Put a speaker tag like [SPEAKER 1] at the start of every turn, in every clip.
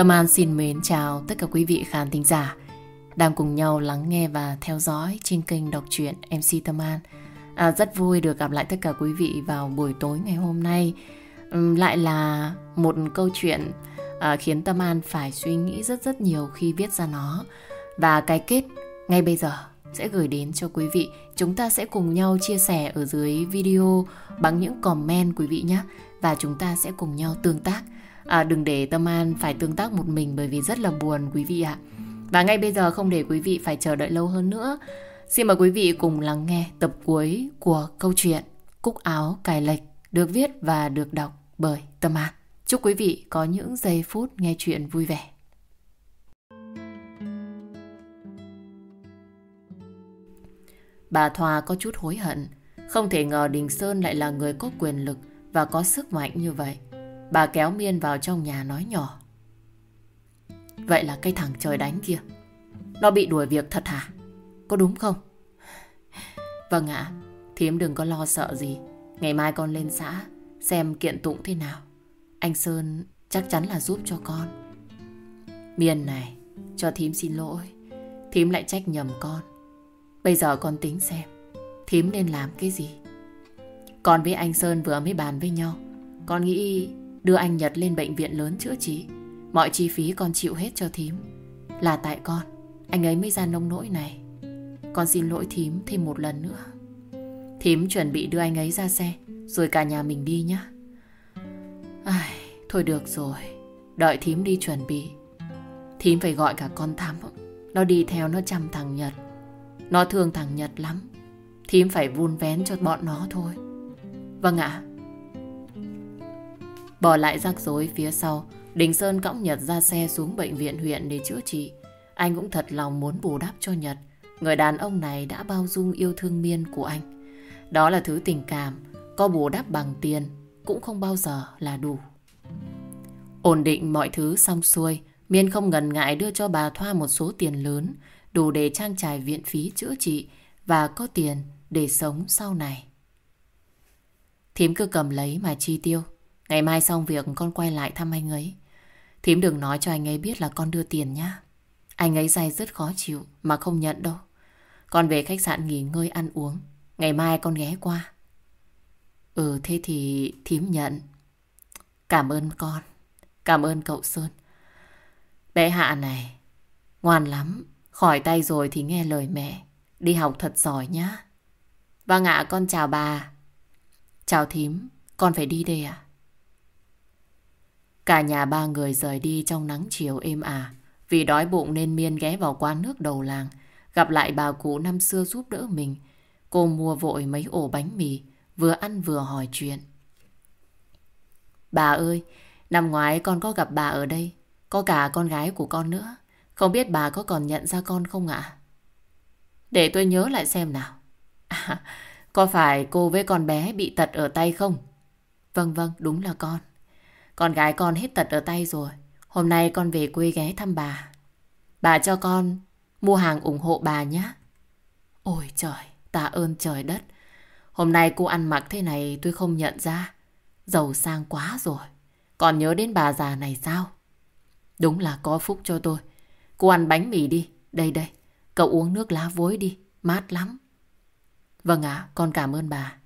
[SPEAKER 1] Tâm An xin mến chào tất cả quý vị khán thính giả đang cùng nhau lắng nghe và theo dõi trên kênh đọc truyện MC Tâm An. À, rất vui được gặp lại tất cả quý vị vào buổi tối ngày hôm nay. Lại là một câu chuyện à, khiến Tâm An phải suy nghĩ rất rất nhiều khi viết ra nó. Và cái kết ngay bây giờ sẽ gửi đến cho quý vị. Chúng ta sẽ cùng nhau chia sẻ ở dưới video bằng những comment quý vị nhé. Và chúng ta sẽ cùng nhau tương tác. À, đừng để Tâm An phải tương tác một mình bởi vì rất là buồn quý vị ạ. Và ngay bây giờ không để quý vị phải chờ đợi lâu hơn nữa. Xin mời quý vị cùng lắng nghe tập cuối của câu chuyện Cúc áo cài lệch được viết và được đọc bởi Tâm An. Chúc quý vị có những giây phút nghe chuyện vui vẻ. Bà Thoa có chút hối hận. Không thể ngờ Đình Sơn lại là người có quyền lực và có sức mạnh như vậy. Bà kéo Miên vào trong nhà nói nhỏ. Vậy là cái thằng trời đánh kia, Nó bị đuổi việc thật hả? Có đúng không? Vâng ạ Thiếm đừng có lo sợ gì. Ngày mai con lên xã, Xem kiện tụng thế nào. Anh Sơn chắc chắn là giúp cho con. Miên này, Cho thím xin lỗi. Thím lại trách nhầm con. Bây giờ con tính xem, Thím nên làm cái gì? Con với anh Sơn vừa mới bàn với nhau, Con nghĩ đưa anh Nhật lên bệnh viện lớn chữa trị. Mọi chi phí con chịu hết cho thím. Là tại con Anh ấy mới ra nông nỗi này. Con xin lỗi thím thêm một lần nữa. Thím chuẩn bị đưa anh ấy ra xe Rồi cả nhà mình đi nhé Ai, Thôi được rồi Đợi thím đi chuẩn bị. Thím phải gọi cả con Thắm. Nó đi theo nó chăm thằng Nhật. Nó thương thằng Nhật lắm. Thím phải vun vén cho bọn nó thôi. Vâng ạ. Bỏ lại rắc rối phía sau Đình Sơn cõng Nhật ra xe xuống bệnh viện huyện để chữa trị. Anh cũng thật lòng muốn bù đắp cho Nhật. Người đàn ông này đã bao dung yêu thương Miên của anh. Đó là thứ tình cảm, có bù đắp bằng tiền cũng không bao giờ là đủ. Ổn định mọi thứ xong xuôi, Miên không ngần ngại đưa cho bà Thoa một số tiền lớn, đủ để trang trải viện phí chữa trị và có tiền để sống sau này. Thím cứ cầm lấy mà chi tiêu. Ngày mai xong việc con quay lại thăm anh ấy. Thím đừng nói cho anh ấy biết là con đưa tiền nhá. Anh ấy dày rất khó chịu mà không nhận đâu. Con về khách sạn nghỉ ngơi ăn uống. Ngày mai con ghé qua. Ừ thế thì thím nhận. Cảm ơn con. Cảm ơn cậu Sơn. Bé Hạ này, ngoan lắm. Khỏi tay rồi thì nghe lời mẹ. Đi học thật giỏi nhá. Vâng ạ, con chào bà. Chào thím, con phải đi đây à? Cả nhà ba người rời đi trong nắng chiều êm ả. Vì đói bụng nên Miên ghé vào quán nước đầu làng. Gặp lại bà cụ năm xưa giúp đỡ mình. Cô mua vội mấy ổ bánh mì. Vừa ăn vừa hỏi chuyện. Bà ơi, năm ngoái con có gặp bà ở đây. Có cả con gái của con nữa. Không biết bà có còn nhận ra con không ạ? Để tôi nhớ lại xem nào. À, có phải cô với con bé bị tật ở tay không? Vâng vâng, đúng là con. Con gái con hết tật ở tay rồi. Hôm nay con về quê ghé thăm bà. Bà cho con mua hàng ủng hộ bà nhé. Ôi trời, tạ ơn trời đất. Hôm nay cô ăn mặc thế này tôi không nhận ra. Giàu sang quá rồi. Còn nhớ đến bà già này sao? Đúng là có phúc cho tôi. Cô ăn bánh mì đi. Đây đây, cậu uống nước lá vối đi. Mát lắm. Vâng ạ, con cảm ơn bà.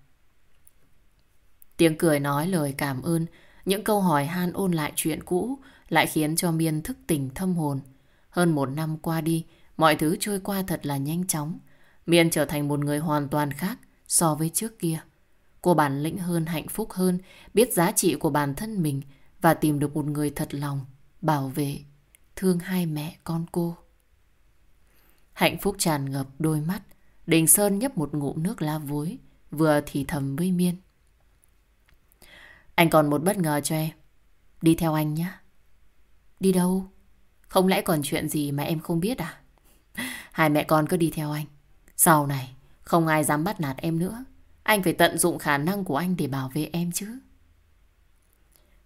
[SPEAKER 1] Tiếng cười nói lời cảm ơn những câu hỏi han ôn lại chuyện cũ lại khiến cho Miên thức tỉnh thâm hồn. Hơn một năm qua đi, mọi thứ trôi qua thật là nhanh chóng. Miên trở thành một người hoàn toàn khác so với trước kia. Cô bản lĩnh hơn, hạnh phúc hơn, biết giá trị của bản thân mình và tìm được một người thật lòng, bảo vệ, thương hai mẹ con cô. Hạnh phúc tràn ngập đôi mắt, Đình Sơn nhấp một ngụm nước lá vối, vừa thì thầm với Miên. Anh còn một bất ngờ cho em. Đi theo anh nhé. Đi đâu? Không lẽ còn chuyện gì mà em không biết à? Hai mẹ con cứ đi theo anh. Sau này, không ai dám bắt nạt em nữa. Anh phải tận dụng khả năng của anh để bảo vệ em chứ.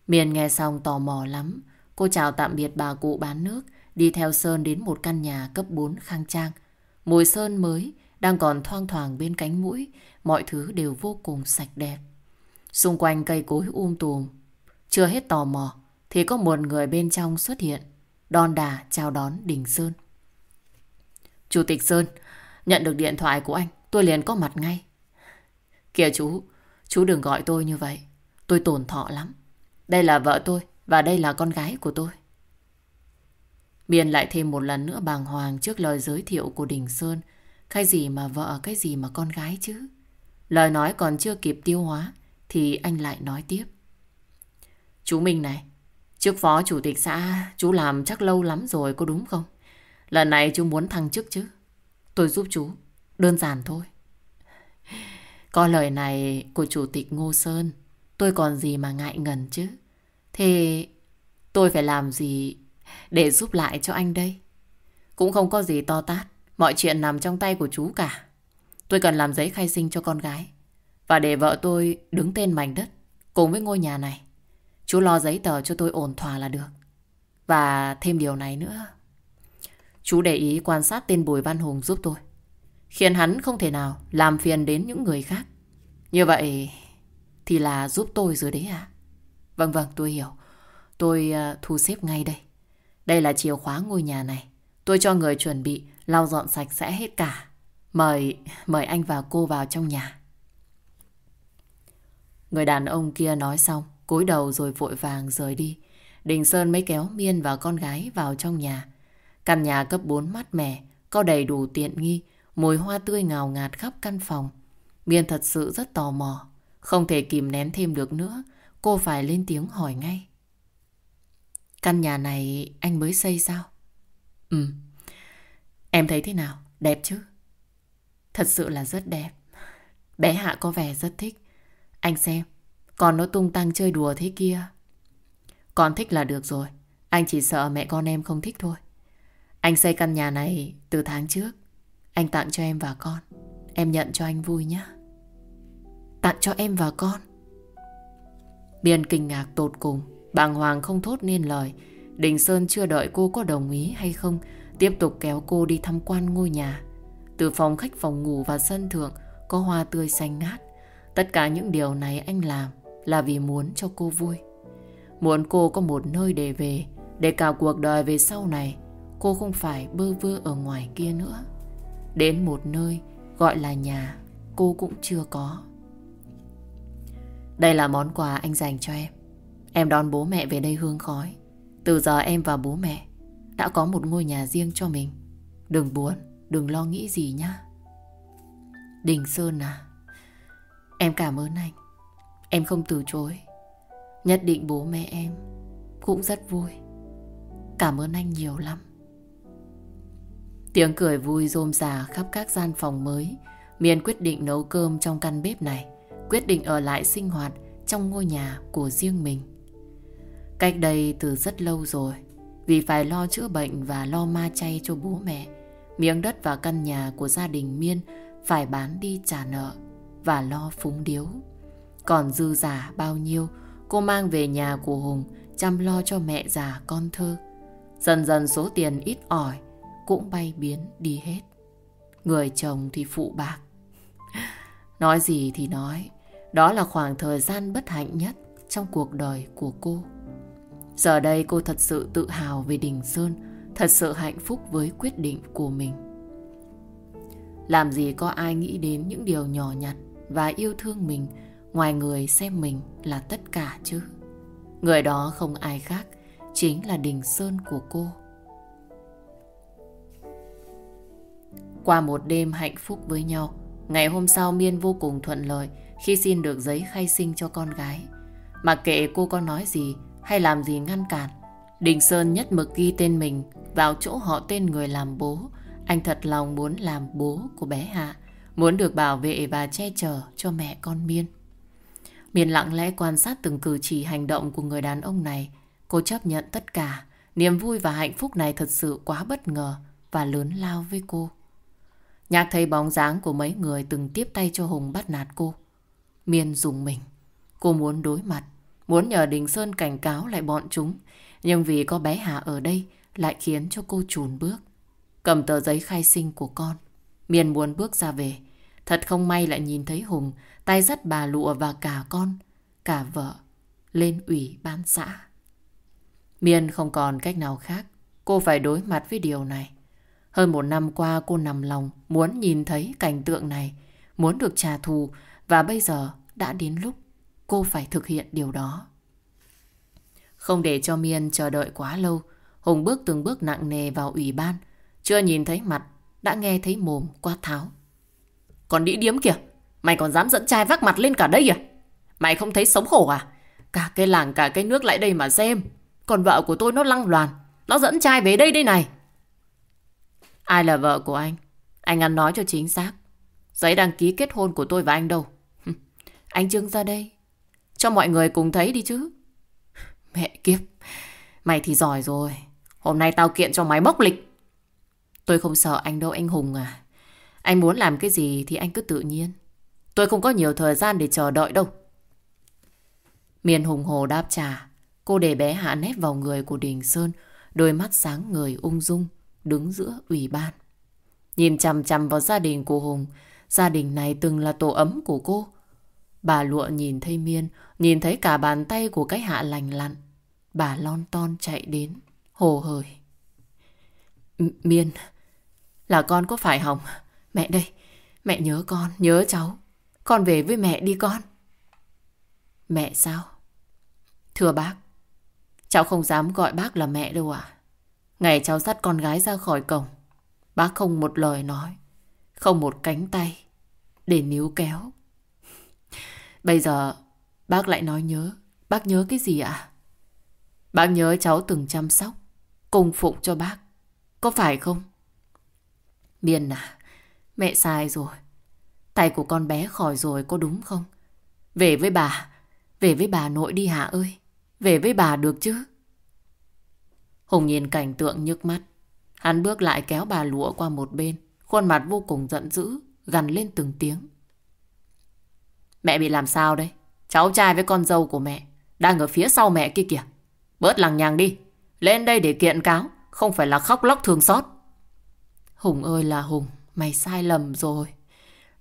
[SPEAKER 1] Miền nghe xong tò mò lắm. Cô chào tạm biệt bà cụ bán nước, đi theo Sơn đến một căn nhà cấp 4 khang trang. Mùi sơn mới đang còn thoang thoảng bên cánh mũi, mọi thứ đều vô cùng sạch đẹp. Xung quanh cây cối um tùm. Chưa hết tò mò, thì có một người bên trong xuất hiện, đon đà chào đón Đình Sơn. Chủ tịch Sơn, nhận được điện thoại của anh, tôi liền có mặt ngay. Kìa chú, chú đừng gọi tôi như vậy. Tôi tổn thọ lắm. Đây là vợ tôi và đây là con gái của tôi. Biên lại thêm một lần nữa bàng hoàng trước lời giới thiệu của Đình Sơn. Cái gì mà vợ, cái gì mà con gái chứ? Lời nói còn chưa kịp tiêu hóa thì anh lại nói tiếp. Chú Minh này, trước phó chủ tịch xã chú làm chắc lâu lắm rồi có đúng không? Lần này chú muốn thăng chức chứ? Tôi giúp chú, đơn giản thôi. Có lời này của chủ tịch Ngô Sơn, tôi còn gì mà ngại ngần chứ? Thế tôi phải làm gì để giúp lại cho anh đây? Cũng không có gì to tát, mọi chuyện nằm trong tay của chú cả. Tôi cần làm giấy khai sinh cho con gái. Và để vợ tôi đứng tên mảnh đất cùng với ngôi nhà này. Chú lo giấy tờ cho tôi ổn thỏa là được. Và thêm điều này nữa. Chú để ý quan sát tên Bùi Văn Hùng giúp tôi. Khiến hắn không thể nào làm phiền đến những người khác. Như vậy thì là giúp tôi rồi đấy à? Vâng vâng tôi hiểu. Tôi ờ, thu xếp ngay đây. Đây là chìa khóa ngôi nhà này. Tôi cho người chuẩn bị lau dọn sạch sẽ hết cả. Mời mời anh và cô vào trong nhà. Người đàn ông kia nói xong, cúi đầu rồi vội vàng rời đi. Đình Sơn mới kéo Miên và con gái vào trong nhà. Căn nhà cấp 4 mát mẻ, có đầy đủ tiện nghi, mùi hoa tươi ngào ngạt khắp căn phòng. Miên thật sự rất tò mò, không thể kìm nén thêm được nữa, cô phải lên tiếng hỏi ngay. Căn nhà này anh mới xây sao? Ừ. Em thấy thế nào? Đẹp chứ? Thật sự là rất đẹp. Bé Hạ có vẻ rất thích. Anh xem, con nó tung tăng chơi đùa thế kia. Con thích là được rồi. Anh chỉ sợ mẹ con em không thích thôi. Anh xây căn nhà này từ tháng trước. Anh tặng cho em và con. Em nhận cho anh vui nhé. Tặng cho em và con. Biên kinh ngạc tột cùng. Bàng hoàng không thốt nên lời. Đình Sơn chưa đợi cô có đồng ý hay không. Tiếp tục kéo cô đi tham quan ngôi nhà. Từ phòng khách phòng ngủ và sân thượng có hoa tươi xanh ngát. Tất cả những điều này anh làm là vì muốn cho cô vui. Muốn cô có một nơi để về, để cả cuộc đời về sau này cô không phải bơ vơ ở ngoài kia nữa. Đến một nơi gọi là nhà cô cũng chưa có. Đây là món quà anh dành cho em. Em đón bố mẹ về đây hương khói. Từ giờ em và bố mẹ đã có một ngôi nhà riêng cho mình. Đừng buồn, đừng lo nghĩ gì nhá. Đình Sơn à, em cảm ơn anh. Em không từ chối. Nhất định bố mẹ em cũng rất vui. Cảm ơn anh nhiều lắm. Tiếng cười vui rôm rà khắp các gian phòng mới. Miên quyết định nấu cơm trong căn bếp này. Quyết định ở lại sinh hoạt trong ngôi nhà của riêng mình. Cách đây từ rất lâu rồi. Vì phải lo chữa bệnh và lo ma chay cho bố mẹ. Miếng đất và căn nhà của gia đình Miên phải bán đi trả nợ và lo phúng điếu. Còn dư giả bao nhiêu cô mang về nhà của Hùng chăm lo cho mẹ già con thơ. Dần dần số tiền ít ỏi cũng bay biến đi hết. Người chồng thì phụ bạc. Nói gì thì nói, đó là khoảng thời gian bất hạnh nhất trong cuộc đời của cô. Giờ đây cô thật sự tự hào về Đình Sơn, thật sự hạnh phúc với quyết định của mình. Làm gì có ai nghĩ đến những điều nhỏ nhặt và yêu thương mình ngoài người xem mình là tất cả chứ. Người đó không ai khác, chính là Đình Sơn của cô. Qua một đêm hạnh phúc với nhau, ngày hôm sau Miên vô cùng thuận lợi khi xin được giấy khai sinh cho con gái. Mặc kệ cô có nói gì hay làm gì ngăn cản, Đình Sơn nhất mực ghi tên mình vào chỗ họ tên người làm bố. Anh thật lòng muốn làm bố của bé Hạ, muốn được bảo vệ và che chở cho mẹ con Miên. Miên lặng lẽ quan sát từng cử chỉ hành động của người đàn ông này. Cô chấp nhận tất cả. Niềm vui và hạnh phúc này thật sự quá bất ngờ và lớn lao với cô. Nhạc thấy bóng dáng của mấy người từng tiếp tay cho Hùng bắt nạt cô. Miên dùng mình. Cô muốn đối mặt, muốn nhờ Đình Sơn cảnh cáo lại bọn chúng. Nhưng vì có bé Hà ở đây lại khiến cho cô chùn bước. Cầm tờ giấy khai sinh của con. Miên muốn bước ra về. Thật không may lại nhìn thấy Hùng tay dắt bà lụa và cả con, cả vợ lên ủy ban xã. Miên không còn cách nào khác. cô phải đối mặt với điều này. Hơn một năm qua cô nằm lòng muốn nhìn thấy cảnh tượng này, muốn được trả thù và bây giờ đã đến lúc cô phải thực hiện điều đó. Không để cho Miên chờ đợi quá lâu, Hùng bước từng bước nặng nề vào ủy ban. Chưa nhìn thấy mặt, đã nghe thấy mồm quát tháo. Còn đĩ điếm kìa, mày còn dám dẫn trai vác mặt lên cả đây à? Mày không thấy sống khổ à? Cả cái làng cả cái nước lại đây mà xem. Còn vợ của tôi nó lăng loàn, nó dẫn trai về đây đây này. Ai là vợ của anh? Anh ăn nói cho chính xác. Giấy đăng ký kết hôn của tôi và anh đâu? Anh trưng ra đây. Cho mọi người cùng thấy đi chứ. Mẹ kiếp. Mày thì giỏi rồi. Hôm nay tao kiện cho mày bốc lịch. Tôi không sợ anh đâu anh Hùng à. Anh muốn làm cái gì thì anh cứ tự nhiên. Tôi không có nhiều thời gian để chờ đợi đâu. Miền Hùng Hồ đáp trả. Cô để bé hạ nét vào người của Đình Sơn. Đôi mắt sáng người ung dung. Đứng giữa ủy ban. Nhìn chằm chằm vào gia đình của Hùng. Gia đình này từng là tổ ấm của cô. Bà lụa nhìn thấy Miên. Nhìn thấy cả bàn tay của cái hạ lành lặn. Bà lon ton chạy đến. Hồ hởi. Miên. Là con có phải Hồng? Mẹ đây. Mẹ nhớ con, nhớ cháu. Con về với mẹ đi con. Mẹ sao? Thưa bác, cháu không dám gọi bác là mẹ đâu ạ. Ngày cháu dắt con gái ra khỏi cổng, bác không một lời nói, không một cánh tay để níu kéo. Bây giờ bác lại nói nhớ, bác nhớ cái gì ạ? Bác nhớ cháu từng chăm sóc, cung phụng cho bác, có phải không? biên à, mẹ sai rồi. Tay của con bé khỏi rồi có đúng không? Về với bà, về với bà nội đi Hạ ơi. Về với bà được chứ? Hùng nhìn cảnh tượng nhức mắt. Hắn bước lại kéo bà lụa qua một bên. Khuôn mặt vô cùng giận dữ, gằn lên từng tiếng. Mẹ bị làm sao đây? Cháu trai với con dâu của mẹ đang ở phía sau mẹ kia kìa. Bớt lằng nhằng đi. Lên đây để kiện cáo, không phải là khóc lóc thương xót. Hùng ơi là Hùng, mày sai lầm rồi.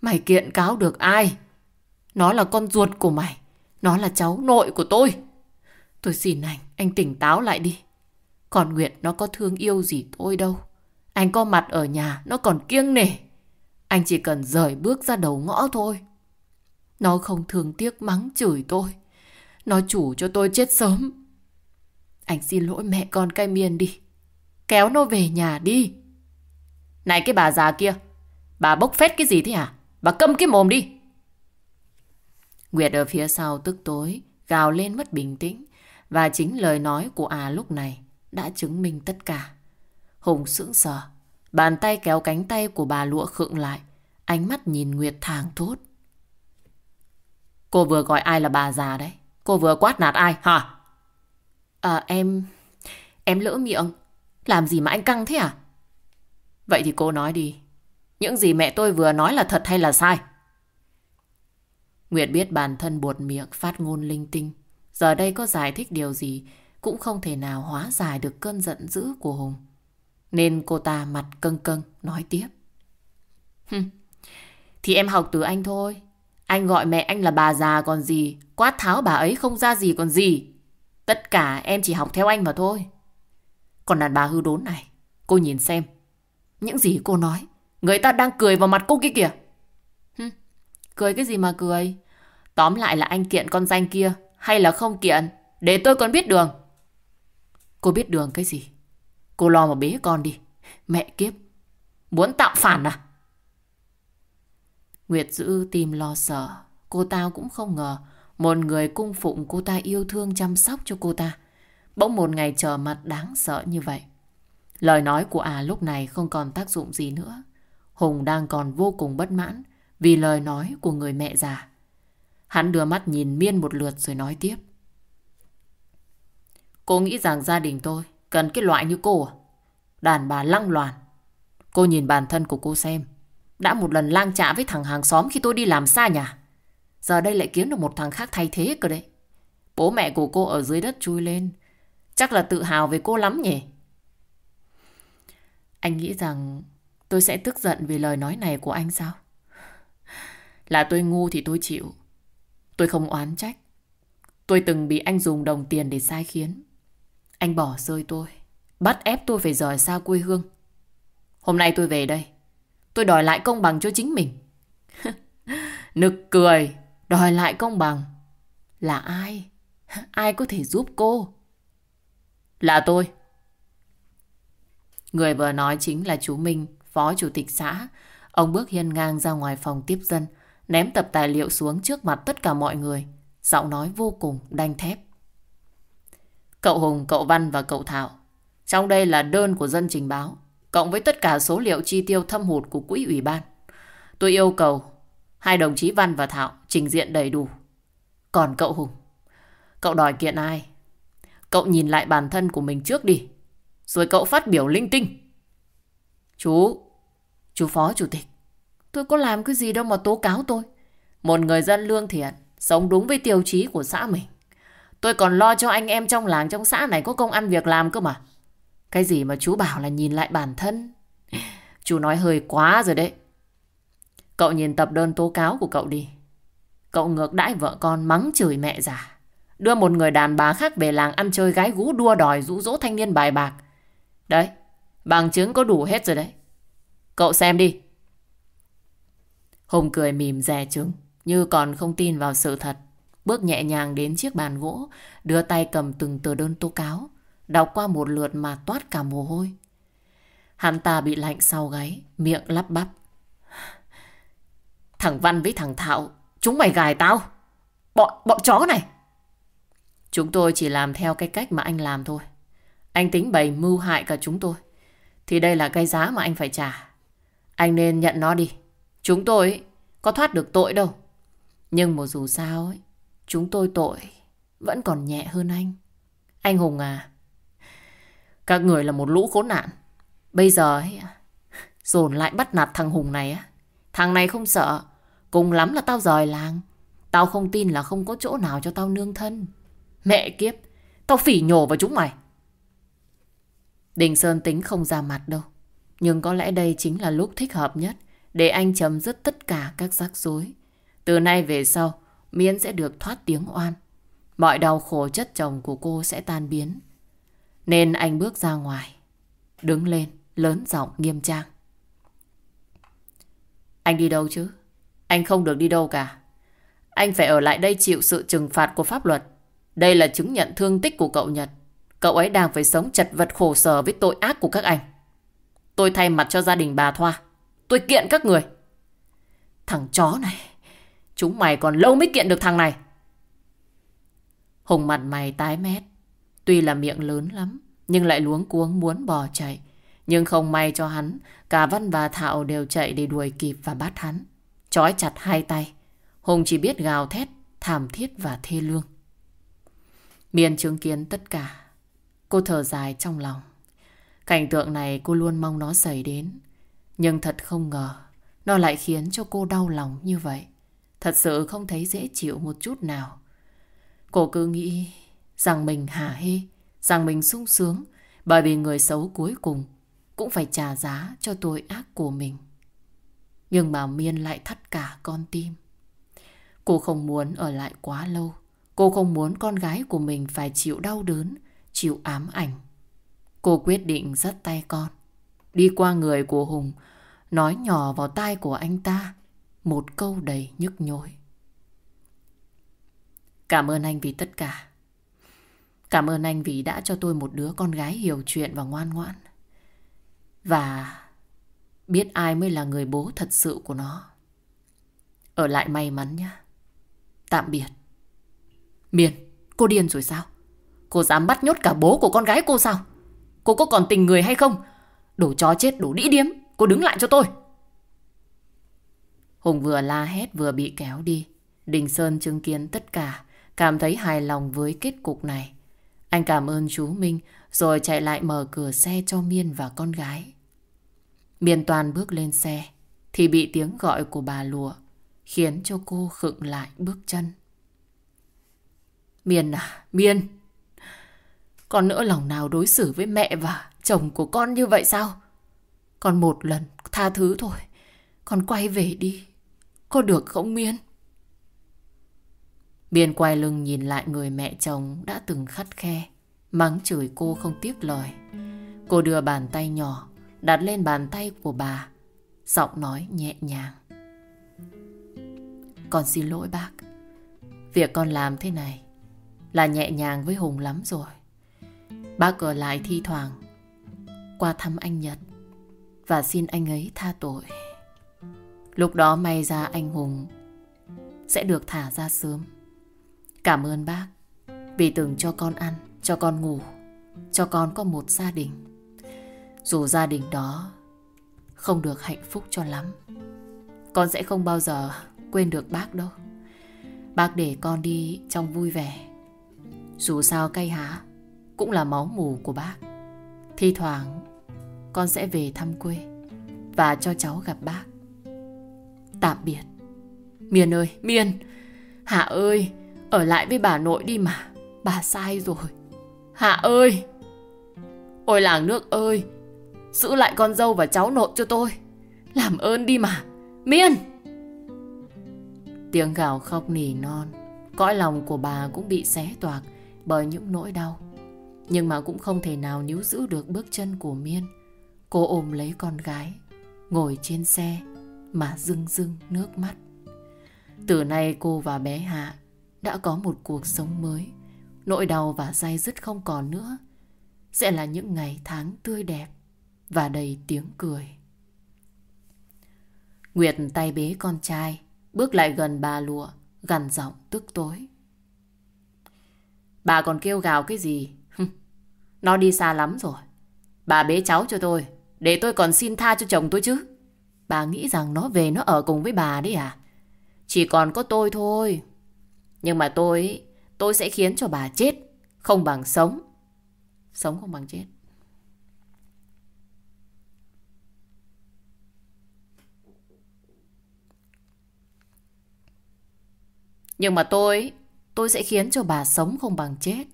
[SPEAKER 1] Mày kiện cáo được ai? Nó là con ruột của mày. Nó là cháu nội của tôi. Tôi xin anh, anh tỉnh táo lại đi. Còn Nguyệt nó có thương yêu gì tôi đâu. Anh có mặt ở nhà, nó còn kiêng nể. Anh chỉ cần rời bước ra đầu ngõ thôi. Nó không thương tiếc mắng chửi tôi. Nó chủ cho tôi chết sớm. Anh xin lỗi mẹ con cai miên đi. Kéo nó về nhà đi. Này cái bà già kia, bà bốc phét cái gì thế hả? Bà câm cái mồm đi. Nguyệt ở phía sau tức tối, gào lên mất bình tĩnh. Và chính lời nói của à lúc này đã chứng minh tất cả. Hùng sững sờ, bàn tay kéo cánh tay của bà lụa khựng lại, ánh mắt nhìn Nguyệt thàng thốt. Cô vừa gọi ai là bà già đấy? Cô vừa quát nạt ai hả? À em... Em lỡ miệng. Làm gì mà anh căng thế à? Vậy thì cô nói đi. Những gì mẹ tôi vừa nói là thật hay là sai? Nguyệt biết bản thân buột miệng phát ngôn linh tinh. Giờ đây có giải thích điều gì cũng không thể nào hóa giải được cơn giận dữ của Hùng. Nên cô ta mặt cưng cưng nói tiếp. Thì em học từ anh thôi. Anh gọi mẹ anh là bà già còn gì, quát tháo bà ấy không ra gì còn gì. Tất cả em chỉ học theo anh mà thôi. Còn đàn bà hư đốn này, cô nhìn xem. Những gì cô nói, người ta đang cười vào mặt cô kia kìa. Cười cái gì mà cười? Tóm lại là anh kiện con danh kia hay là không kiện, để tôi còn biết đường. Cô biết đường cái gì? Cô lo mà bế con đi. Mẹ kiếp, muốn tạo phản à? Nguyệt giữ tim lo sợ. Cô ta cũng không ngờ một người cung phụng cô ta yêu thương chăm sóc cho cô ta. Bỗng một ngày trở mặt đáng sợ như vậy. Lời nói của à lúc này không còn tác dụng gì nữa. Hùng đang còn vô cùng bất mãn vì lời nói của người mẹ già. Hắn đưa mắt nhìn Miên một lượt rồi nói tiếp. Cô nghĩ rằng gia đình tôi cần cái loại như cô à? Đàn bà lăng loàn. Cô nhìn bản thân của cô xem. Đã một lần lang trạ với thằng hàng xóm khi tôi đi làm xa nhà. Giờ đây lại kiếm được một thằng khác thay thế cơ đấy. Bố mẹ của cô ở dưới đất chui lên. Chắc là tự hào về cô lắm nhỉ? Anh nghĩ rằng tôi sẽ tức giận vì lời nói này của anh sao? Là tôi ngu thì tôi chịu. Tôi không oán trách. Tôi từng bị anh dùng đồng tiền để sai khiến. Anh bỏ rơi tôi. Bắt ép tôi phải rời xa quê hương. Hôm nay tôi về đây. Tôi đòi lại công bằng cho chính mình. Nực cười. Đòi lại công bằng. Là ai? Ai có thể giúp cô? Là tôi. Người vừa nói chính là chú Minh, phó chủ tịch xã. Ông bước hiên ngang ra ngoài phòng tiếp dân, ném tập tài liệu xuống trước mặt tất cả mọi người. Giọng nói vô cùng đanh thép. Cậu Hùng, cậu Văn và cậu Thảo. Trong đây là đơn của dân trình báo, cộng với tất cả số liệu chi tiêu thâm hụt của quỹ ủy ban. Tôi yêu cầu hai đồng chí Văn và Thảo trình diện đầy đủ. Còn cậu Hùng, cậu đòi kiện ai? Cậu nhìn lại bản thân của mình trước đi. Rồi cậu phát biểu linh tinh. Chú, chú phó chủ tịch. Tôi có làm cái gì đâu mà tố cáo tôi. Một người dân lương thiện, sống đúng với tiêu chí của xã mình. Tôi còn lo cho anh em trong làng trong xã này có công ăn việc làm cơ mà. Cái gì mà chú bảo là nhìn lại bản thân. Chú nói hơi quá rồi đấy. Cậu nhìn tập đơn tố cáo của cậu đi. Cậu ngược đãi vợ con mắng chửi mẹ già. Đưa một người đàn bà khác về làng ăn chơi gái gú đua đòi rũ rỗ thanh niên bài bạc. Đấy, bằng chứng có đủ hết rồi đấy. Cậu xem đi. Hùng cười mỉm dè trứng, như còn không tin vào sự thật. Bước nhẹ nhàng đến chiếc bàn gỗ, đưa tay cầm từng tờ đơn tố cáo, đọc qua một lượt mà toát cả mồ hôi. Hắn ta bị lạnh sau gáy, miệng lắp bắp. Thằng Văn với thằng Thảo, chúng mày gài tao. Bọn, bọn chó này. Chúng tôi chỉ làm theo cái cách mà anh làm thôi. Anh tính bày mưu hại cả chúng tôi. Thì đây là cái giá mà anh phải trả. Anh nên nhận nó đi. Chúng tôi có thoát được tội đâu. Nhưng mà dù sao ấy, chúng tôi tội vẫn còn nhẹ hơn anh. Anh Hùng à, các người là một lũ khốn nạn. Bây giờ ấy, dồn lại bắt nạt thằng Hùng này á. Thằng này không sợ, cùng lắm là tao rời làng. Tao không tin là không có chỗ nào cho tao nương thân. Mẹ kiếp, tao phỉ nhổ vào chúng mày. Đình Sơn tính không ra mặt đâu. Nhưng có lẽ đây chính là lúc thích hợp nhất để anh chấm dứt tất cả các rắc rối. Từ nay về sau, miễn sẽ được thoát tiếng oan. Mọi đau khổ chất chồng của cô sẽ tan biến. Nên anh bước ra ngoài. Đứng lên, lớn giọng nghiêm trang. Anh đi đâu chứ? Anh không được đi đâu cả. Anh phải ở lại đây chịu sự trừng phạt của pháp luật. Đây là chứng nhận thương tích của cậu Nhật. Cậu ấy đang phải sống chật vật khổ sở với tội ác của các anh. Tôi thay mặt cho gia đình bà Thoa. Tôi kiện các người. Thằng chó này. Chúng mày còn lâu mới kiện được thằng này. Hùng mặt mày tái mét. Tuy là miệng lớn lắm. Nhưng lại luống cuống muốn bò chạy. Nhưng không may cho hắn. Cả Văn và Thảo đều chạy để đuổi kịp và bắt hắn. Chói chặt hai tay. Hùng chỉ biết gào thét, thảm thiết và thê lương. Miền chứng kiến tất cả. Cô thở dài trong lòng. Cảnh tượng này cô luôn mong nó xảy đến. Nhưng thật không ngờ, nó lại khiến cho cô đau lòng như vậy. Thật sự không thấy dễ chịu một chút nào. Cô cứ nghĩ rằng mình hả hê, rằng mình sung sướng bởi vì người xấu cuối cùng cũng phải trả giá cho tội ác của mình. Nhưng mà Miên lại thắt cả con tim. Cô không muốn ở lại quá lâu. Cô không muốn con gái của mình phải chịu đau đớn, chịu ám ảnh. Cô quyết định dắt tay con. Đi qua người của Hùng, nói nhỏ vào tai của anh ta một câu đầy nhức nhối. Cảm ơn anh vì tất cả. Cảm ơn anh vì đã cho tôi một đứa con gái hiểu chuyện và ngoan ngoãn. Và biết ai mới là người bố thật sự của nó. Ở lại may mắn nhé. Tạm biệt. Miền, cô điên rồi sao? Cô dám bắt nhốt cả bố của con gái cô sao? Cô có còn tình người hay không? Đồ chó chết, đồ đĩ điếm. Cô đứng lại cho tôi. Hùng vừa la hét vừa bị kéo đi. Đình Sơn chứng kiến tất cả, cảm thấy hài lòng với kết cục này. Anh cảm ơn chú Minh, rồi chạy lại mở cửa xe cho Miên và con gái. Miên toàn bước lên xe, thì bị tiếng gọi của bà lùa, khiến cho cô khựng lại bước chân. Miên à, Miên! Con nỡ lòng nào đối xử với mẹ và chồng của con như vậy sao? Con một lần tha thứ thôi. Con quay về đi. Có được không Miên? Miên quay lưng nhìn lại người mẹ chồng đã từng khắt khe, mắng chửi cô không tiếc lời. Cô đưa bàn tay nhỏ đặt lên bàn tay của bà. Giọng nói nhẹ nhàng. Con xin lỗi bác. Việc con làm thế này là nhẹ nhàng với Hùng lắm rồi. Bác ở lại thi thoảng qua thăm anh Nhật và xin anh ấy tha tội. Lúc đó may ra anh Hùng sẽ được thả ra sớm. Cảm ơn bác vì từng cho con ăn, cho con ngủ, cho con có một gia đình. Dù gia đình đó không được hạnh phúc cho lắm, con sẽ không bao giờ quên được bác đâu. Bác để con đi trong vui vẻ. Dù sao cây há cũng là máu mù của bác. Thi thoảng con sẽ về thăm quê và cho cháu gặp bác. Tạm biệt. Miên ơi, Miên! Hạ ơi, ở lại với bà nội đi mà. Bà sai rồi. Hạ ơi! Ôi làng nước ơi! Giữ lại con dâu và cháu nội cho tôi. Làm ơn đi mà. Miên! Tiếng gào khóc nỉ non. Cõi lòng của bà cũng bị xé toạc bởi những nỗi đau. Nhưng mà cũng không thể nào níu giữ được bước chân của Miên. Cô ôm lấy con gái, ngồi trên xe mà rưng rưng nước mắt. Từ nay cô và bé Hạ đã có một cuộc sống mới. Nỗi đau và dai dứt không còn nữa. Sẽ là những ngày tháng tươi đẹp và đầy tiếng cười. Nguyệt tay bế con trai, bước lại gần bà lụa, gằn giọng tức tối. Bà còn kêu gào cái gì? Nó đi xa lắm rồi. Bà bế cháu cho tôi, để tôi còn xin tha cho chồng tôi chứ. Bà nghĩ rằng nó về nó ở cùng với bà đấy à? Chỉ còn có tôi thôi. Nhưng mà tôi, tôi sẽ khiến cho bà chết, không bằng sống. Sống không bằng chết. Nhưng mà tôi, tôi sẽ khiến cho bà sống không bằng chết.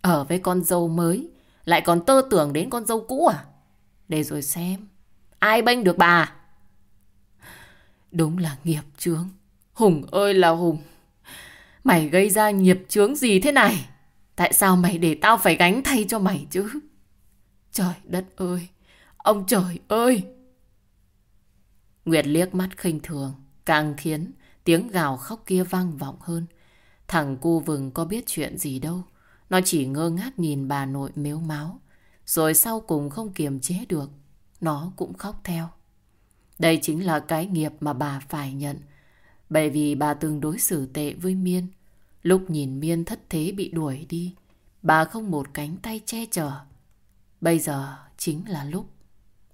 [SPEAKER 1] Ở với con dâu mới, lại còn tơ tưởng đến con dâu cũ à? Để rồi xem, ai bênh được bà? Đúng là nghiệp chướng. Hùng ơi là Hùng. Mày gây ra nghiệp chướng gì thế này? Tại sao mày để tao phải gánh thay cho mày chứ? Trời đất ơi! Ông trời ơi! Nguyệt liếc mắt khinh thường, càng khiến tiếng gào khóc kia vang vọng hơn. Thằng cu vừng có biết chuyện gì đâu. Nó chỉ ngơ ngác nhìn bà nội mếu máu. Rồi sau cùng không kiềm chế được. Nó cũng khóc theo. Đây chính là cái nghiệp mà bà phải nhận. Bởi vì bà từng đối xử tệ với Miên. Lúc nhìn Miên thất thế bị đuổi đi, bà không một cánh tay che chở. Bây giờ chính là lúc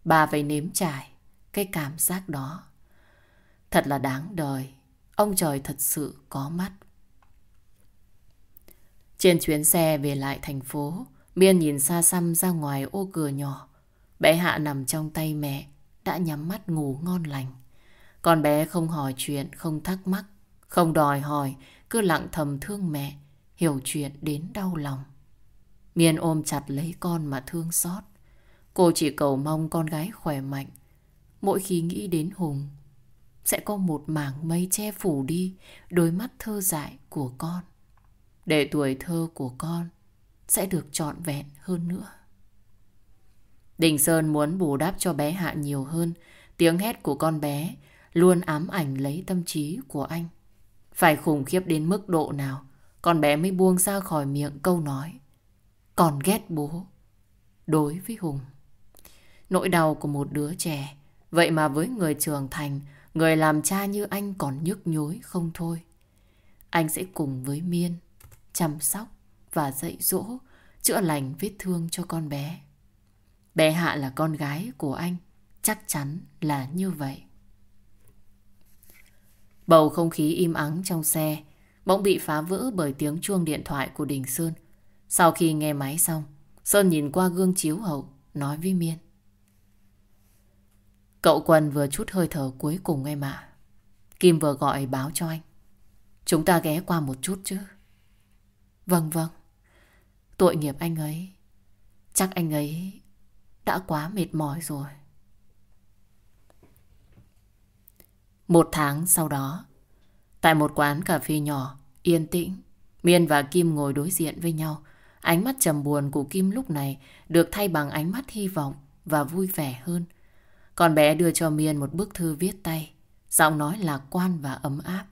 [SPEAKER 1] bà phải nếm trải cái cảm giác đó. Thật là đáng đời, ông trời thật sự có mắt. Trên chuyến xe về lại thành phố, Miên nhìn xa xăm ra ngoài ô cửa nhỏ. Bé Hạ nằm trong tay mẹ, đã nhắm mắt ngủ ngon lành. Con bé không hỏi chuyện, không thắc mắc, không đòi hỏi, cứ lặng thầm thương mẹ, hiểu chuyện đến đau lòng. Miên ôm chặt lấy con mà thương xót. Cô chỉ cầu mong con gái khỏe mạnh. Mỗi khi nghĩ đến Hùng, sẽ có một mảng mây che phủ đi đôi mắt thơ dại của con. Để tuổi thơ của con sẽ được trọn vẹn hơn nữa. Đình Sơn muốn bù đắp cho bé Hạ nhiều hơn. Tiếng hét của con bé luôn ám ảnh lấy tâm trí của anh. Phải khủng khiếp đến mức độ nào, con bé mới buông ra khỏi miệng câu nói, Còn ghét bố Đối với Hùng, Nỗi đau của một đứa trẻ, Vậy mà với người trưởng thành, Người làm cha như anh còn nhức nhối không thôi Anh sẽ cùng với Miên Chăm sóc và dạy dỗ Chữa lành vết thương cho con bé Bé Hạ là con gái của anh Chắc chắn là như vậy Bầu không khí im ắng trong xe bỗng bị phá vỡ bởi tiếng chuông điện thoại của Đình Sơn. Sau khi nghe máy xong, Sơn nhìn qua gương chiếu hậu, nói với Miên. Cậu Quân vừa chút hơi thở cuối cùng em ạ. Kim vừa gọi báo cho anh. Chúng ta ghé qua một chút chứ. Vâng vâng. Tội nghiệp anh ấy. Chắc anh ấy đã quá mệt mỏi rồi. Một tháng sau đó, tại một quán cà phê nhỏ, yên tĩnh, Miên và Kim ngồi đối diện với nhau. Ánh mắt trầm buồn của Kim lúc này được thay bằng ánh mắt hy vọng và vui vẻ hơn. Con bé đưa cho Miên một bức thư viết tay, giọng nói lạc quan và ấm áp.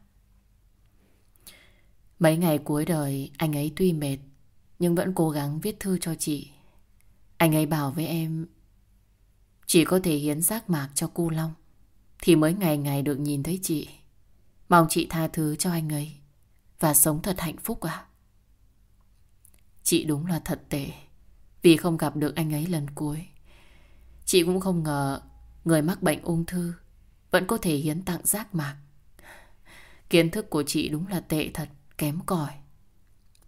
[SPEAKER 1] Mấy ngày cuối đời anh ấy tuy mệt nhưng vẫn cố gắng viết thư cho chị. Anh ấy bảo với em chỉ có thể hiến giác mạc cho cu Long thì mới ngày ngày được nhìn thấy chị. Mong chị tha thứ cho anh ấy và sống thật hạnh phúc à? Chị đúng là thật tệ vì không gặp được anh ấy lần cuối. Chị cũng không ngờ người mắc bệnh ung thư vẫn có thể hiến tặng giác mạc. Kiến thức của chị đúng là tệ thật, kém cỏi.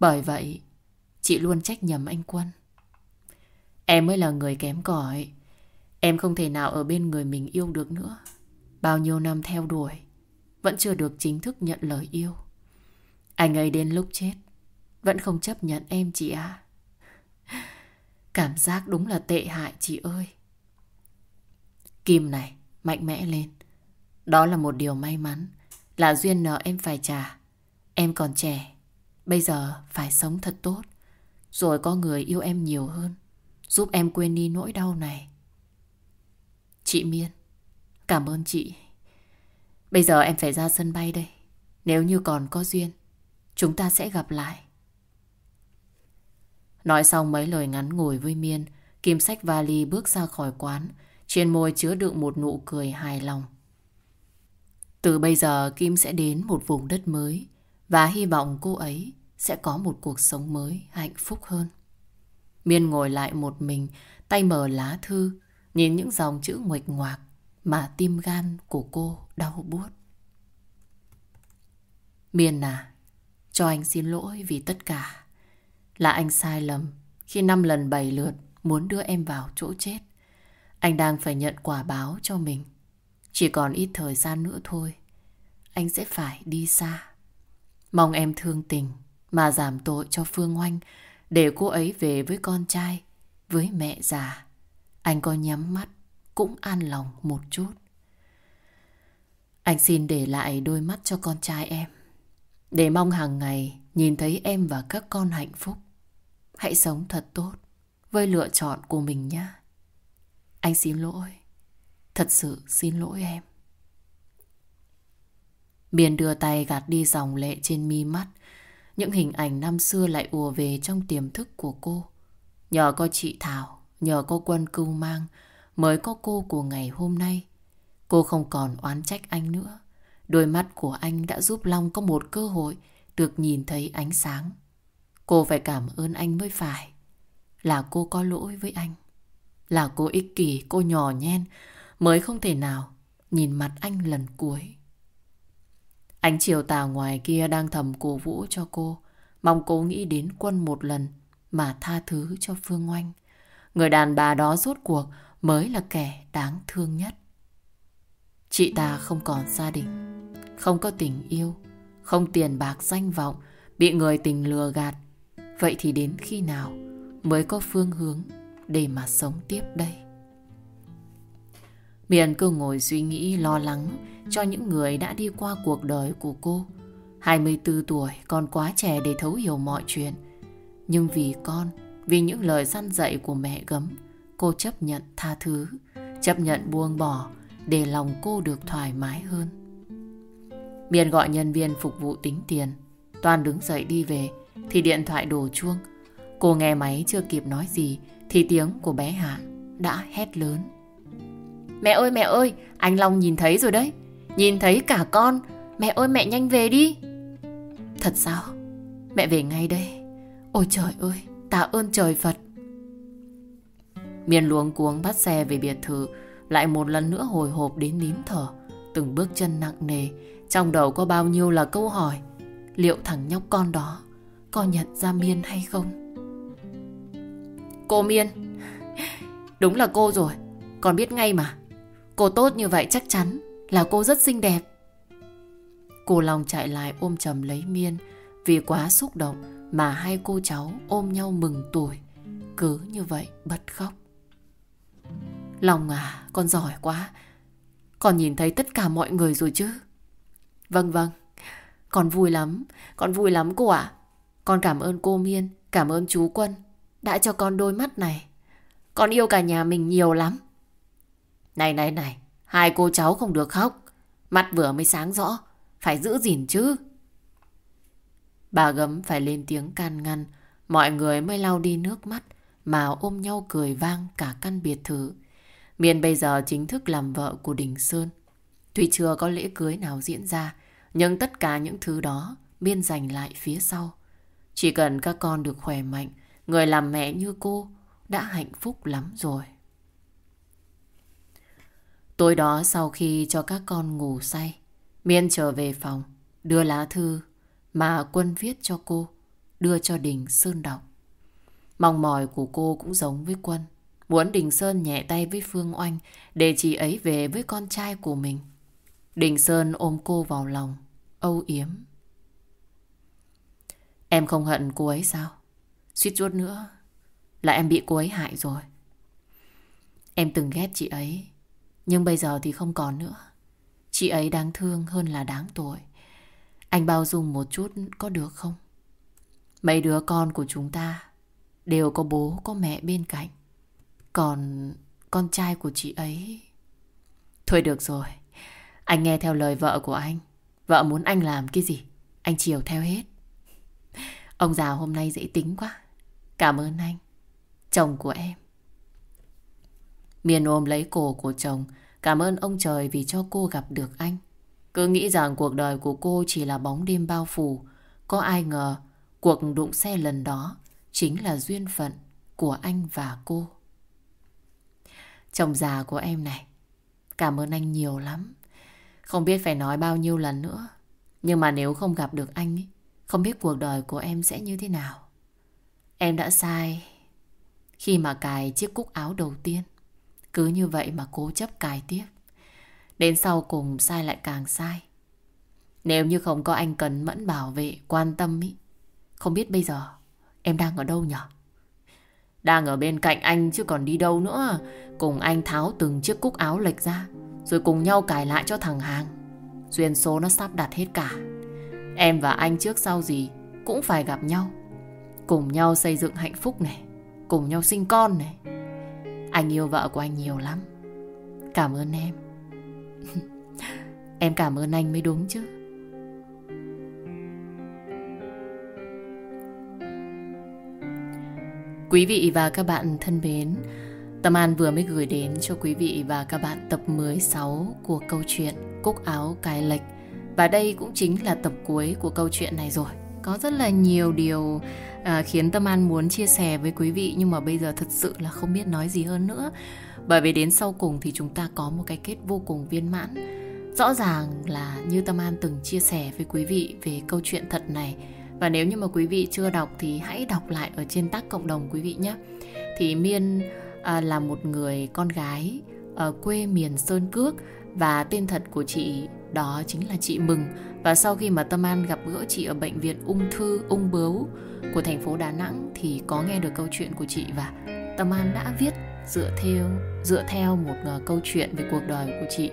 [SPEAKER 1] Bởi vậy, chị luôn trách nhầm anh Quân. Em mới là người kém cỏi. Em không thể nào ở bên người mình yêu được nữa. Bao nhiêu năm theo đuổi, vẫn chưa được chính thức nhận lời yêu. Anh ấy đến lúc chết, vẫn không chấp nhận em chị à. Cảm giác đúng là tệ hại chị ơi. Kim này, mạnh mẽ lên. Đó là một điều may mắn, là duyên nợ em phải trả. Em còn trẻ, bây giờ phải sống thật tốt. Rồi có người yêu em nhiều hơn, giúp em quên đi nỗi đau này. Chị Miên, cảm ơn chị. Bây giờ em phải ra sân bay đây. Nếu như còn có duyên, chúng ta sẽ gặp lại. Nói xong mấy lời ngắn ngồi với Miên, Kim sách vali bước ra khỏi quán, trên môi chứa đựng một nụ cười hài lòng. Từ bây giờ Kim sẽ đến một vùng đất mới và hy vọng cô ấy sẽ có một cuộc sống mới hạnh phúc hơn. Miên ngồi lại một mình, tay mở lá thư, nhìn những dòng chữ nguệch ngoạc mà tim gan của cô đau buốt. Miên à, cho anh xin lỗi vì tất cả. Là anh sai lầm khi năm lần bảy lượt muốn đưa em vào chỗ chết. Anh đang phải nhận quả báo cho mình. Chỉ còn ít thời gian nữa thôi. Anh sẽ phải đi xa. Mong em thương tình mà giảm tội cho Phương Oanh để cô ấy về với con trai, với mẹ già. Anh có nhắm mắt cũng an lòng một chút. Anh xin để lại đôi mắt cho con trai em. Để mong hàng ngày nhìn thấy em và các con hạnh phúc. Hãy sống thật tốt với lựa chọn của mình nhé. Anh xin lỗi. Thật sự xin lỗi em. Miền đưa tay gạt đi dòng lệ trên mi mắt. Những hình ảnh năm xưa lại ùa về trong tiềm thức của cô. Nhờ có chị Thảo, nhờ có quân cưu mang, mới có cô của ngày hôm nay. Cô không còn oán trách anh nữa. Đôi mắt của anh đã giúp Long có một cơ hội được nhìn thấy ánh sáng. Cô phải cảm ơn anh mới phải. Là cô có lỗi với anh. Là cô ích kỷ, cô nhỏ nhen mới không thể nào nhìn mặt anh lần cuối. Anh chiều tà ngoài kia đang thầm cổ vũ cho cô. Mong cô nghĩ đến quân một lần mà tha thứ cho Phương Oanh. Người đàn bà đó rốt cuộc mới là kẻ đáng thương nhất. Chị ta không còn gia đình, không có tình yêu, không tiền bạc danh vọng, bị người tình lừa gạt. Vậy thì đến khi nào mới có phương hướng để mà sống tiếp đây? Miền cứ ngồi suy nghĩ lo lắng cho những người đã đi qua cuộc đời của cô. 24 tuổi còn quá trẻ để thấu hiểu mọi chuyện. Nhưng vì con, vì những lời săn dạy của mẹ gấm, cô chấp nhận tha thứ, chấp nhận buông bỏ để lòng cô được thoải mái hơn. Miền gọi nhân viên phục vụ tính tiền. Toàn đứng dậy đi về thì điện thoại đổ chuông. Cô nghe máy chưa kịp nói gì thì tiếng của bé Hạ đã hét lớn. Mẹ ơi mẹ ơi, anh Long nhìn thấy rồi đấy. Nhìn thấy cả con. Mẹ ơi mẹ nhanh về đi. Thật sao? Mẹ về ngay đây. Ôi trời ơi, tạ ơn trời Phật. Miền luống cuống bắt xe về biệt thự, lại một lần nữa hồi hộp đến nín thở. Từng bước chân nặng nề, trong đầu có bao nhiêu là câu hỏi. Liệu thằng nhóc con đó có nhận ra Miên hay không? Cô Miên, đúng là cô rồi, con biết ngay mà. Cô tốt như vậy chắc chắn là cô rất xinh đẹp. Cô Long chạy lại ôm chầm lấy Miên vì quá xúc động mà hai cô cháu ôm nhau mừng tuổi. Cứ như vậy bật khóc. Long à, con giỏi quá. Con nhìn thấy tất cả mọi người rồi chứ? Vâng vâng, con vui lắm, con vui lắm cô ạ. Con cảm ơn cô Miên, Cảm ơn chú Quân đã cho con đôi mắt này. Con yêu cả nhà mình nhiều lắm. Này này này, hai cô cháu không được khóc. Mắt vừa mới sáng rõ, phải giữ gìn chứ. Bà gấm phải lên tiếng can ngăn, mọi người mới lau đi nước mắt mà ôm nhau cười vang cả căn biệt thự. Miền bây giờ chính thức làm vợ của Đình Sơn. Tuy chưa có lễ cưới nào diễn ra, nhưng tất cả những thứ đó Miên dành lại phía sau. Chỉ cần các con được khỏe mạnh, người làm mẹ như cô đã hạnh phúc lắm rồi. Tối đó sau khi cho các con ngủ say, Miên trở về phòng, đưa lá thư mà Quân viết cho cô, đưa cho Đình Sơn đọc. Mong mỏi của cô cũng giống với Quân. Muốn Đình Sơn nhẹ tay với Phương Oanh để chị ấy về với con trai của mình. Đình Sơn ôm cô vào lòng, âu yếm. Em không hận cô ấy sao? Suýt chút nữa là em bị cô ấy hại rồi. Em từng ghét chị ấy, nhưng bây giờ thì không còn nữa. Chị ấy đáng thương hơn là đáng tội. Anh bao dung một chút có được không? Mấy đứa con của chúng ta đều có bố có mẹ bên cạnh. Còn con trai của chị ấy... Thôi được rồi, anh nghe theo lời vợ của anh. Vợ muốn anh làm cái gì, anh chiều theo hết. Ông già hôm nay dễ tính quá. Cảm ơn anh, chồng của em. Miền ôm lấy cổ của chồng, cảm ơn ông trời vì cho cô gặp được anh. Cứ nghĩ rằng cuộc đời của cô chỉ là bóng đêm bao phủ. Có ai ngờ cuộc đụng xe lần đó chính là duyên phận của anh và cô. Chồng già của em này, cảm ơn anh nhiều lắm. Không biết phải nói bao nhiêu lần nữa. Nhưng mà nếu không gặp được anh, không biết cuộc đời của em sẽ như thế nào. Em đã sai khi mà cài chiếc cúc áo đầu tiên. Cứ như vậy mà cố chấp cài tiếp. Đến sau cùng sai lại càng sai. Nếu như không có anh cần mẫn bảo vệ, quan tâm ý, không biết bây giờ em đang ở đâu nhở? Đang ở bên cạnh anh chứ còn đi đâu nữa. Cùng anh tháo từng chiếc cúc áo lệch ra, rồi cùng nhau cài lại cho thằng hàng. Duyên số nó sắp đặt hết cả. Em và anh trước sau gì cũng phải gặp nhau. Cùng nhau xây dựng hạnh phúc này. Cùng nhau sinh con này. Anh yêu vợ của anh nhiều lắm. Cảm ơn em. em cảm ơn anh mới đúng chứ. Quý vị và các bạn thân mến, Tâm An vừa mới gửi đến cho quý vị và các bạn tập 16 của câu chuyện Cúc áo cài lệch. Và đây cũng chính là tập cuối của câu chuyện này rồi. Có rất là nhiều điều à, khiến Tâm An muốn chia sẻ với quý vị nhưng mà bây giờ thật sự là không biết nói gì hơn nữa. Bởi vì đến sau cùng thì chúng ta có một cái kết vô cùng viên mãn. Rõ ràng là như Tâm An từng chia sẻ với quý vị về câu chuyện thật này. Và nếu như mà quý vị chưa đọc thì hãy đọc lại ở trên tác cộng đồng quý vị nhé. Thì Miên à, là một người con gái ở quê miền Sơn Cước và tên thật của chị đó chính là chị Mừng. Và sau khi mà Tâm An gặp gỡ chị ở bệnh viện ung thư ung bướu của thành phố Đà Nẵng thì có nghe được câu chuyện của chị và Tâm An đã viết dựa theo dựa theo một uh, câu chuyện về cuộc đời của chị.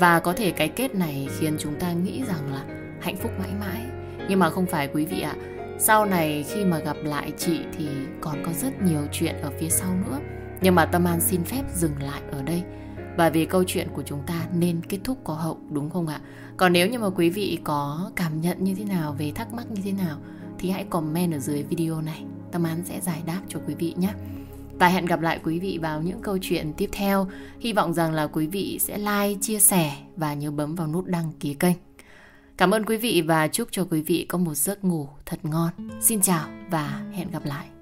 [SPEAKER 1] Và có thể cái kết này khiến chúng ta nghĩ rằng là hạnh phúc mãi mãi. Nhưng mà không phải quý vị ạ. Sau này khi mà gặp lại chị thì còn có rất nhiều chuyện ở phía sau nữa. Nhưng mà Tâm An xin phép dừng lại ở đây và vì câu chuyện của chúng ta nên kết thúc có hậu đúng không ạ? Còn nếu như mà quý vị có cảm nhận như thế nào về thắc mắc như thế nào thì hãy comment ở dưới video này. Tâm án sẽ giải đáp cho quý vị nhé. Và hẹn gặp lại quý vị vào những câu chuyện tiếp theo. Hy vọng rằng là quý vị sẽ like, chia sẻ và nhớ bấm vào nút đăng ký kênh. Cảm ơn quý vị và chúc cho quý vị có một giấc ngủ thật ngon. Xin chào và hẹn gặp lại.